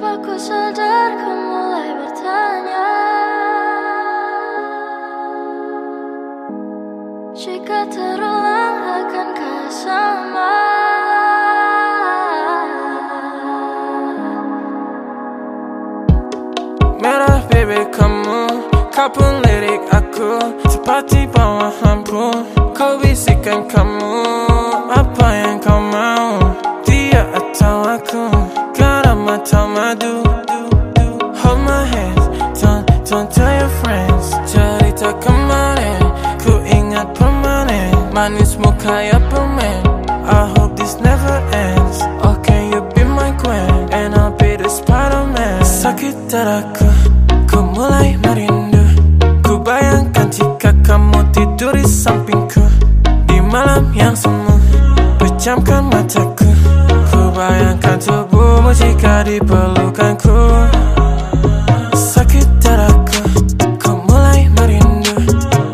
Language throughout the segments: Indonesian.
Aku sadar kau mulai bertanya. Jika terulang akankah sama? Merah bebek kamu Kau pun lirik aku. Seperti bawah lampu Kau bisikan kamu Apa yang kau mau. Dia atau aku my time I do. Hold my hands, don't, don't tell your friends. 저리다 그만해 그 인간 뿐만해 많이 smoke하여 뿐만 I hope this never ends. Or can you be my queen? And I'll be the Spider-Man. Sakitara ku ku mulai merindu Ku bayangkan jika kamu tidur di sampingku Di malam yang semu Pejamkan mataku. Bayangkan tubuhmu jika dipelukanku Sakit dadaku Ku mulai merindu.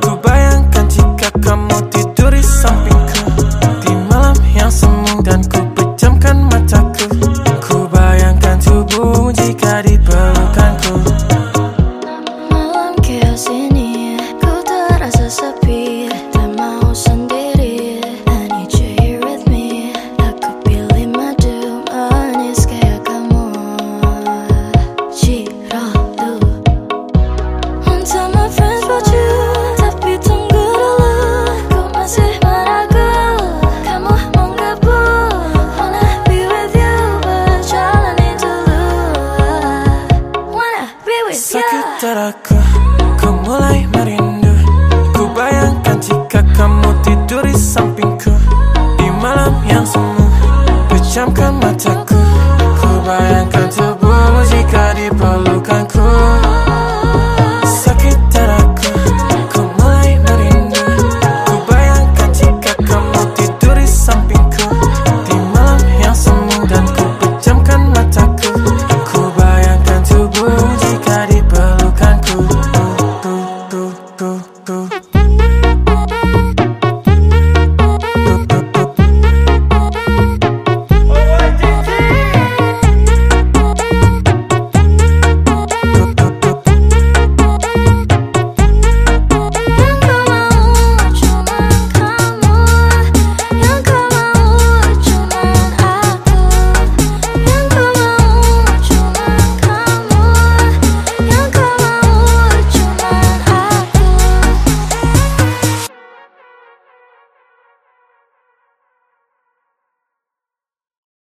Ku bayangkan jika kamu tidur di sampingku. Di malam yang semu Dan ku pejamkan mataku. Ku bayangkan tubuhmu jika aku Ku mulai merindu. Ku bayangkan jika kamu tidur di sampingku Di malam yang semu Pejamkan mataku. Ku bayangkan